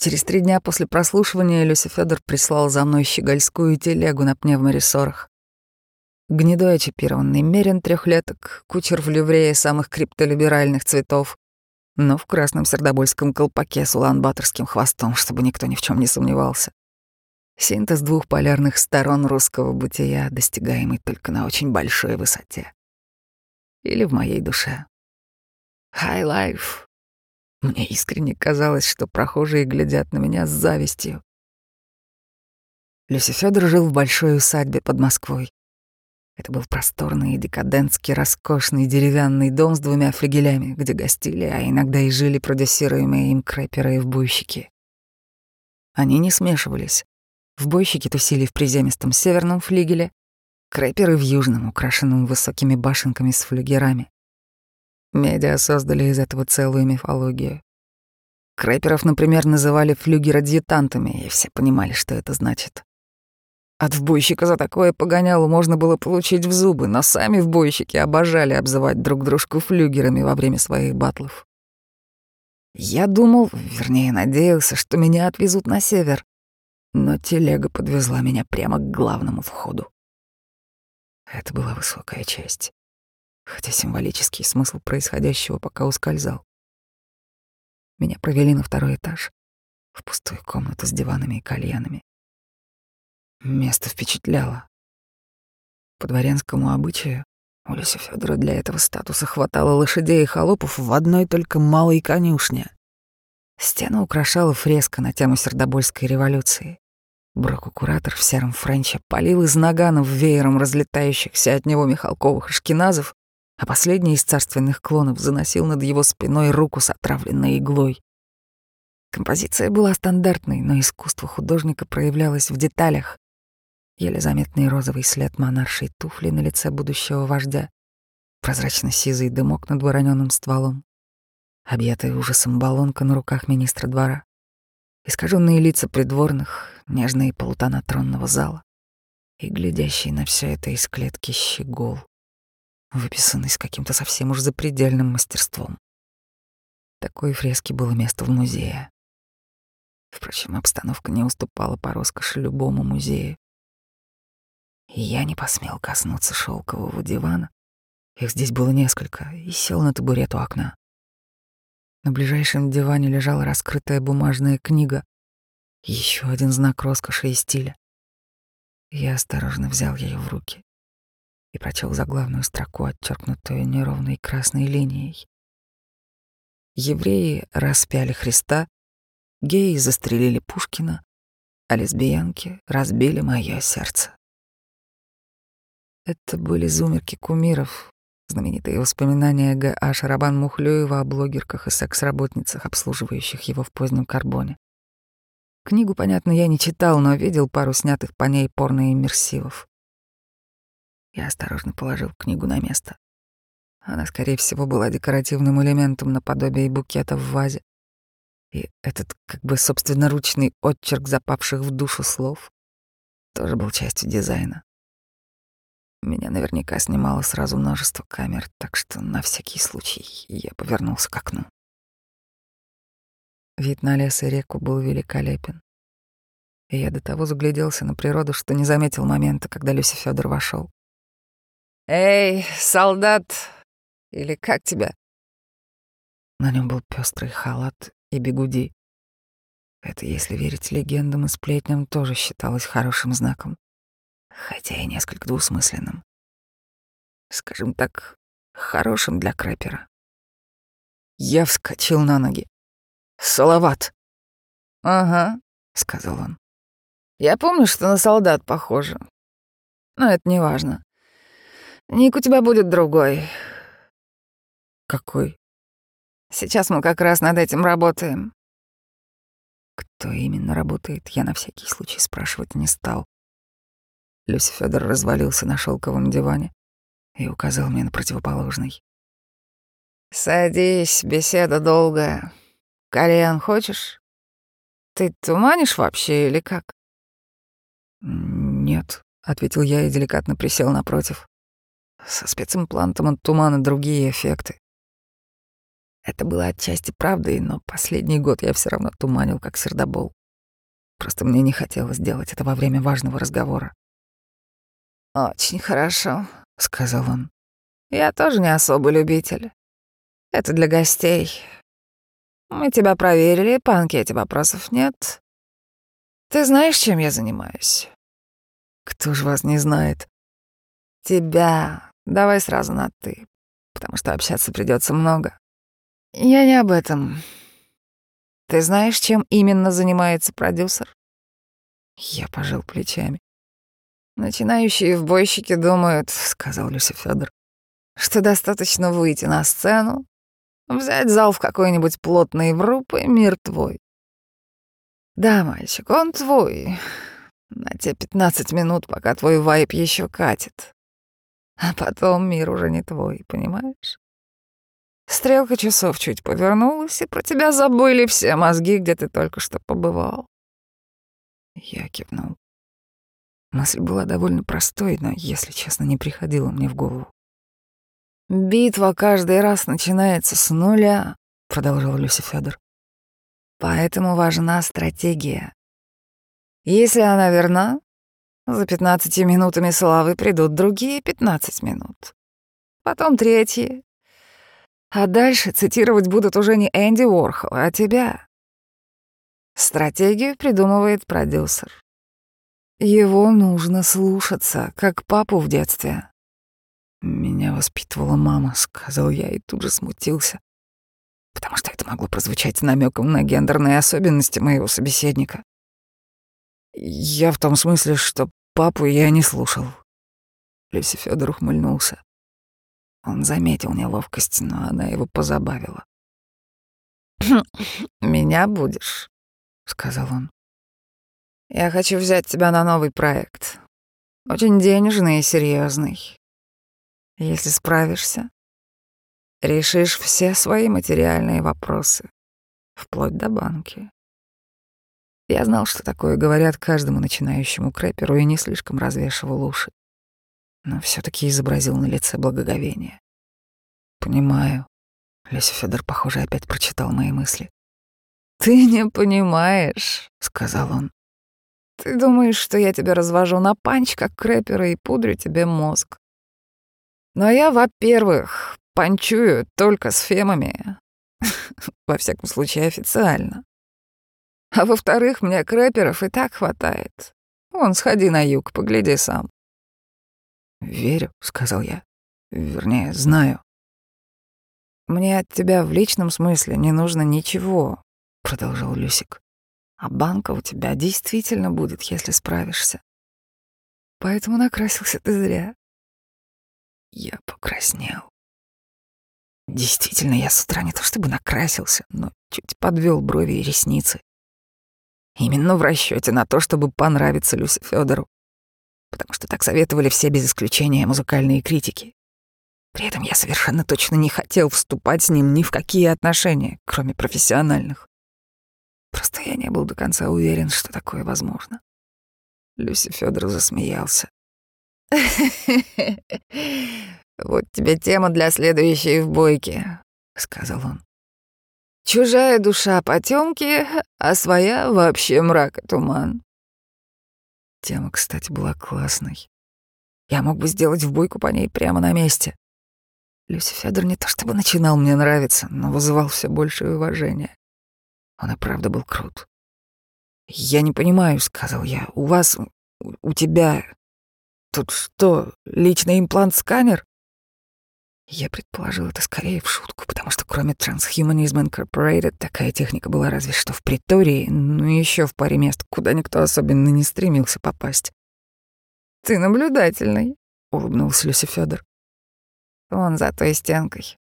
Через три дня после прослушивания Люся Федор прислал за мной щегольскую телегу на пневморессорах. Гнедой очипированный мерин трехлеток, кучер в ливрее самых криптолиберальных цветов, но в красном сердобольском колпаке с улан-баторским хвостом, чтобы никто ни в чем не сомневался. Синтез двух полярных сторон русского бытия, достигаемый только на очень большой высоте. Или в моей душе. High life. Мне искренне казалось, что прохожие глядят на меня с завистью. Люси Федор жил в большой усадьбе под Москвой. Это был просторный и декадентский роскошный деревянный дом с двумя флигелями, где гостили, а иногда и жили продюсируемые им крэперы и вбойщики. Они не смешивались. Вбойщики тусили в приземистом северном флигеле, крэперы в южном, украшенном высокими башенками с флюгерами. Медиа создали из этого целую мифологию. Крэперов, например, называли флюгер-адъютантами, и все понимали, что это значит. От вбойщика за такое погоняло можно было получить в зубы, но сами вбойщики обожали обзывать друг дружку флюгерами во время своих батлов. Я думал, вернее, надеялся, что меня отвезут на север, но телега подвезла меня прямо к главному входу. Это была высокая честь, хотя символический смысл происходящего пока ускользал. Меня провели на второй этаж, в пустую комнату с диванами и кальянами. Место впечатляло. По дворянскому обычаю у Люси Федора для этого статуса хватало лошадей и холопов в одной только малой конюшне. Стену украшала фреска на тему Сердобольской революции. Броку-куратор в сером френче полил из наганов веером разлетающихся от него михалковых шкиназов, а последний из царственных клонов заносил над его спиной руку с отравленной иглой. Композиция была стандартной, но искусство художника проявлялось в деталях, еле заметный розовый след монаршей туфли на лице будущего вождя, прозрачно-сизый дымок над вороненным стволом, объятая ужасом баллонка на руках министра двора, искаженные лица придворных, нежные полутона тронного зала и глядящий на все это из клетки щегол, выписанный с каким-то совсем уж запредельным мастерством. Такой фрески было место в музее. Впрочем, обстановка не уступала по роскоши любому музею. И я не посмел коснуться шелкового дивана. Их здесь было несколько, и сел на табурет у окна. На ближайшем диване лежала раскрытая бумажная книга. Еще один знак роскоши и стиля. Я осторожно взял ее в руки и прочел заглавную строку, отчеркнутую неровной красной линией. Евреи распяли Христа, геи застрелили Пушкина, а лесбиянки разбили мое сердце. Это были «Сумерки кумиров», знаменитые воспоминания Г.А. Шарабан Мухлёева о блогерках и секс-работницах, обслуживающих его в позднем карбоне. Книгу, понятно, я не читал, но видел пару снятых по ней порно-иммерсивов. Я осторожно положил книгу на место. Она, скорее всего, была декоративным элементом наподобие букета в вазе. И этот как бы собственноручный отчерк запавших в душу слов тоже был частью дизайна. Меня наверняка снимало сразу множество камер, так что на всякий случай я повернулся к окну. Вид на лес и реку был великолепен. И я до того загляделся на природу, что не заметил момента, когда Люси Федор вошел. «Эй, солдат! Или как тебя?» На нем был пестрый халат и бегуди. Это, если верить легендам и сплетням, тоже считалось хорошим знаком хотя и несколько двусмысленным. Скажем так, хорошим для крэпера. Я вскочил на ноги. «Салават!» «Ага», — сказал он. «Я помню, что на солдат похоже. Но это не важно. Ник у тебя будет другой». «Какой?» «Сейчас мы как раз над этим работаем». Кто именно работает, я на всякий случай спрашивать не стал. Люси Федор развалился на шелковом диване и указал мне на противоположный. «Садись, беседа долгая. Кальян хочешь? Ты туманишь вообще или как?» «Нет», — ответил я и деликатно присел напротив. «Со специмплантом от тумана другие эффекты». Это было отчасти правдой, но последний год я все равно туманил, как сердобол. Просто мне не хотелось делать это во время важного разговора. «Очень хорошо», — сказал он. «Я тоже не особо любитель. Это для гостей. Мы тебя проверили, по анкете вопросов нет. Ты знаешь, чем я занимаюсь?» «Кто ж вас не знает?» «Тебя. Давай сразу на «ты», потому что общаться придется много. Я не об этом. Ты знаешь, чем именно занимается продюсер? Я пожал плечами. Начинающие в бойщике думают, сказал Люси Федор, что достаточно выйти на сцену, взять зал в какой-нибудь плотный вруб, и мир твой. Да, мальчик, он твой. На те пятнадцать минут, пока твой вайп еще катит. А потом мир уже не твой, понимаешь? Стрелка часов чуть повернулась, и про тебя забыли все мозги, где ты только что побывал. Я кивнул. Мысль была довольно простой, но, если честно, не приходила мне в голову. «Битва каждый раз начинается с нуля», — продолжал Люси Федор. «Поэтому важна стратегия. Если она верна, за пятнадцатью минутами славы придут другие пятнадцать минут. Потом третьи, а дальше цитировать будут уже не Энди Уорхол, а тебя. Стратегию придумывает продюсер. Его нужно слушаться, как папу в детстве. Меня воспитывала мама, сказал я и тут же смутился, потому что это могло прозвучать намеком на гендерные особенности моего собеседника. Я в том смысле, что папу я не слушал. Люси Федор ухмыльнулся. Он заметил неловкость, но она его позабавила. «Меня будешь», — сказал он. «Я хочу взять тебя на новый проект. Очень денежный и серьезный. Если справишься, решишь все свои материальные вопросы, вплоть до банки». Я знал, что такое говорят каждому начинающему крэперу и не слишком развешивал уши но все таки изобразил на лице благоговение. «Понимаю». Леся Федор, похоже, опять прочитал мои мысли. «Ты не понимаешь», — сказал он. «Ты думаешь, что я тебя развожу на панч, как крэпера, и пудрю тебе мозг. Но я, во-первых, панчую только с фемами. Во всяком случае, официально. А во-вторых, мне крэперов и так хватает. Вон, сходи на юг, погляди сам. «Верю», — сказал я. «Вернее, знаю». «Мне от тебя в личном смысле не нужно ничего», — продолжал Люсик. «А банка у тебя действительно будет, если справишься. Поэтому накрасился ты зря». Я покраснел. Действительно, я с утра не то чтобы накрасился, но чуть подвел брови и ресницы. Именно в расчете на то, чтобы понравиться Люсе Федору потому что так советовали все без исключения музыкальные критики. При этом я совершенно точно не хотел вступать с ним ни в какие отношения, кроме профессиональных. Просто я не был до конца уверен, что такое возможно. Люси Федор засмеялся. «Вот тебе тема для следующей в бойке», — сказал он. «Чужая душа потемки, а своя вообще мрак и туман. Тема, кстати, была классной. Я мог бы сделать в бойку по ней прямо на месте. Люси Федор не то чтобы начинал мне нравиться, но вызывал все большее уважение. Он и правда был крут. «Я не понимаю», — сказал я, — «у вас, у тебя тут что, личный имплант-сканер?» Я предположил это скорее в шутку, кроме Transhumanism Incorporated такая техника была разве что в Притории, ну и еще в паре мест, куда никто особенно не стремился попасть. «Ты наблюдательный», — улыбнулся Люси Федор. «Вон за той стенкой».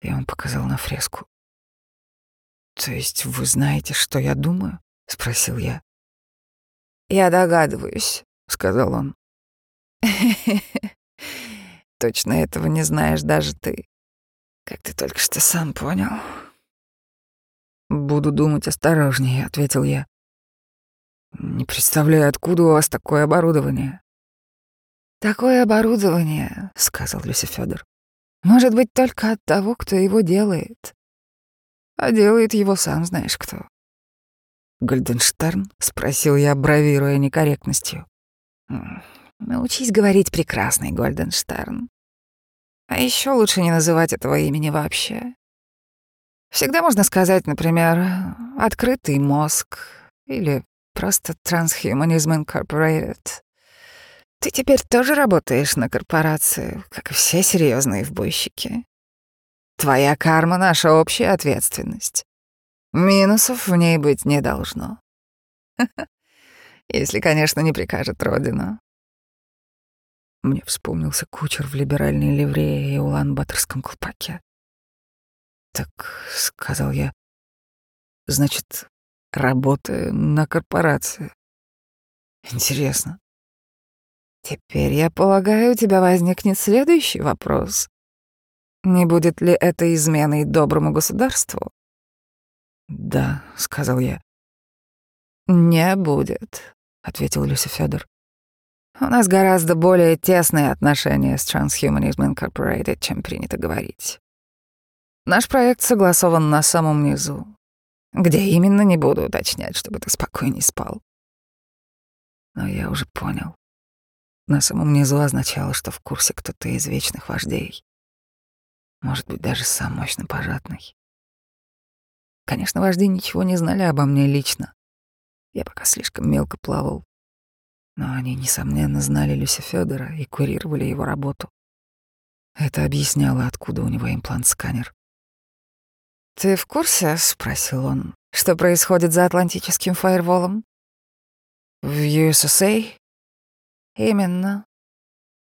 И он показал на фреску. «То есть вы знаете, что я думаю?» — спросил я. «Я догадываюсь», — сказал он. Точно этого не знаешь даже ты. Как ты только что сам понял. Буду думать осторожнее, ответил я. Не представляю, откуда у вас такое оборудование. Такое оборудование, сказал Люси Федор, может быть только от того, кто его делает. а делает его сам знаешь кто. «Гольденштерн?» — спросил я, бравируя некорректностью. «Научись говорить прекрасный Гольденштерн. А еще лучше не называть этого имени вообще. Всегда можно сказать, например, «открытый мозг» или просто «Transhumanism Incorporated». Ты теперь тоже работаешь на корпорацию, как и все серьезные вбойщики. Твоя карма — наша общая ответственность. Минусов в ней быть не должно. Если, конечно, не прикажет Родина. Мне вспомнился кучер в либеральной ливрее и улан-баторском колпаке. «Так», — сказал я, — «значит, работаю на корпорации. Интересно. Теперь, я полагаю, у тебя возникнет следующий вопрос. Не будет ли это изменой доброму государству? Да, сказал я. Не будет, ответил Люси Федор. У нас гораздо более тесные отношения с Transhumanism Incorporated, чем принято говорить. Наш проект согласован на самом низу. Где именно, не буду уточнять, чтобы ты спокойней спал. Но я уже понял. На самом низу означало, что в курсе кто-то из вечных вождей. Может быть, даже сам мощно пожатный. Конечно, вожди ничего не знали обо мне лично. Я пока слишком мелко плавал. Но они, несомненно, знали Люся Федора и курировали его работу. Это объясняло, откуда у него имплант-сканер. «Ты в курсе?» — спросил он. «Что происходит за Атлантическим фаерволом?» «В USSA?» Именно.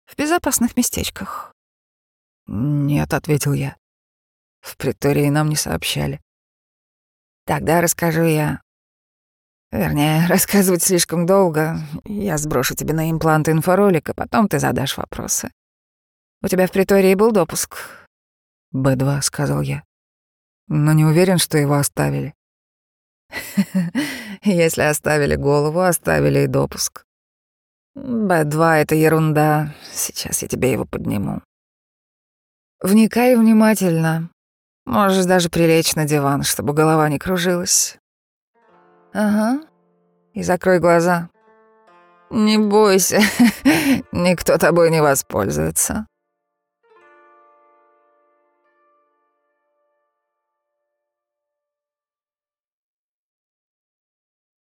В безопасных местечках. Нет, ответил я. В притории нам не сообщали. Тогда расскажу я. Вернее, рассказывать слишком долго. Я сброшу тебе на имплант инфоролик, а потом ты задашь вопросы. У тебя в притории был допуск? Б2, сказал я. Но не уверен, что его оставили. Если оставили голову, оставили и допуск. Б2 — это ерунда. Сейчас я тебе его подниму. Вникай внимательно. Можешь даже прилечь на диван, чтобы голова не кружилась. Ага. И закрой глаза. Не бойся, никто тобой не воспользуется.